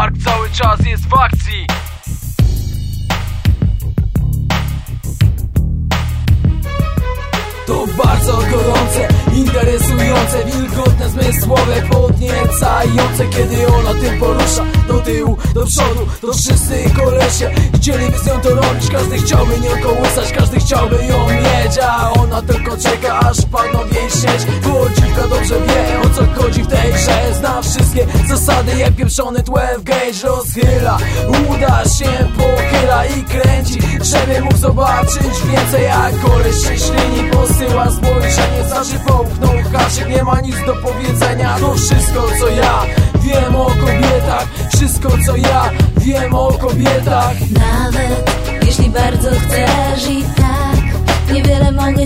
Dark cały czas jest w akcji. To bardzo gorące, interesujące, wilgotne, zmysłowe, podniecające. Kiedy ona tym porusza, do tyłu, do przodu, to wszyscy kolesie. Chcieliby z nią to robić, każdy chciałby nią kołysać, każdy chciałby ją mieć. A ona tylko czeka, aż jej sieć. Bo dobrze wie, o co chodzi w tej wszystkie zasady, jak pieprzony 12 gauge rozchyla. Uda się, pochyla i kręci, żeby mógł zobaczyć więcej Jak koleś się ślini, posyła spojrzenie Znaczy połknął haczyk, nie ma nic do powiedzenia To wszystko co ja wiem o kobietach. Wszystko co ja wiem o kobietach. Nawet jeśli bardzo chcesz i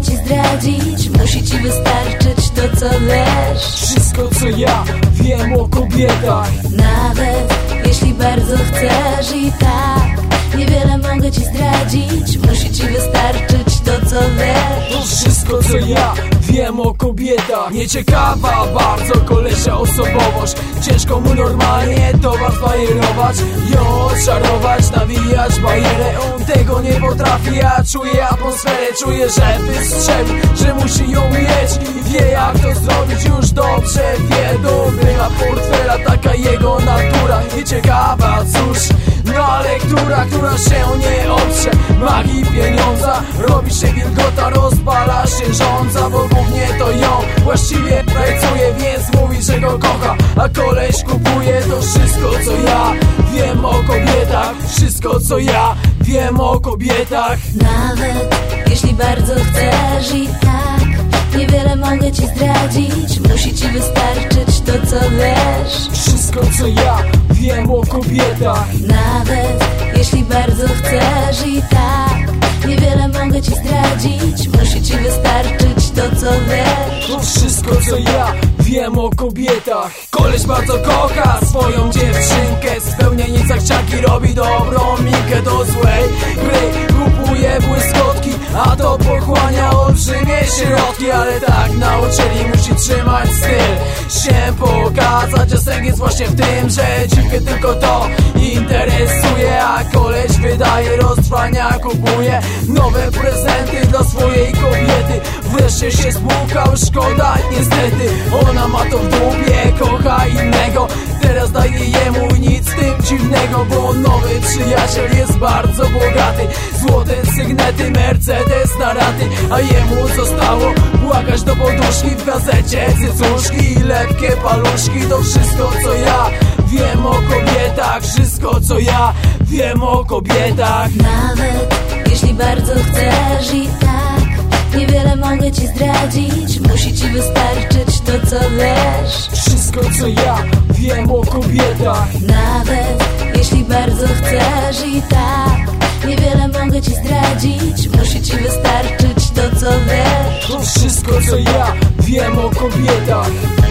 ci zdradzić Musi ci wystarczyć to co wiesz Wszystko co ja wiem o kobietach. Nawet jeśli bardzo chcesz i tak Niewiele mogę ci zdradzić Musi ci wystarczyć to co wiesz To wszystko co ja wiem o kobietach. Nieciekawa bardzo kolesia osobowość Ciężko mu normalnie towar zbajerować Ją odczarować, nawijać bajerę On tego nie potrafi, ja czuję atmosferę Czuję, że wystrzeli, że musi ją mieć. I wie jak to zrobić, już dobrze wie. Dobywa portfela, taka jego natura. Nieciekawa, cóż na lektura, która się nie oprze. Magii pieniądza Robi się wilgota, rozpala się rządza Bo głównie to ją właściwie pracuje Więc mówi, że go kocha A koleś kupuje to wszystko co ja. Wiem o kobietach Wszystko co ja. Wiem o kobietach. Nawet jeśli bardzo chcesz i tak Niewiele mogę ci zdradzić. Musi ci wystarczyć to co wiesz. Wszystko co ja wiem o kobietach. Nawet jeśli bardzo chcesz i tak Niewiele mogę ci zdradzić. Musi ci wystarczyć to co wiesz. To wszystko co ja wiem o kobietach. Koleś bardzo kocha swoją dziewczynkę. Spełnia nic zachcianki, robi dobrą minkę do złej gry. Kupuje błyskotki, a to pochłania olbrzymie środki. Ale tak nauczyli musi trzymać styl. Się pokazać, a jest właśnie w tym, że dziwkę tylko to interesuje. A koleś wydaje roztrwania, kupuje nowe prezenty dla swojej kobiety spłukał, szkoda niestety Ona ma to w dupie, kocha innego. Teraz daje jemu nic tym dziwnego Bo nowy przyjaciel jest bardzo bogaty. Złote sygnety, Mercedes na raty A jemu zostało błagać do poduszki W gazecie. Cycuszki i lepkie paluszki To wszystko co ja wiem o kobietach. Wszystko co ja wiem o kobietach. Nawet jeśli bardzo chcesz i tak Niewiele mogę ci zdradzić Musi ci wystarczyć to co wiesz. Wszystko co ja wiem o kobietach. Nawet jeśli bardzo chcesz i tak Niewiele mogę ci zdradzić. Musi ci wystarczyć to co wiesz. To wszystko co ja wiem o kobietach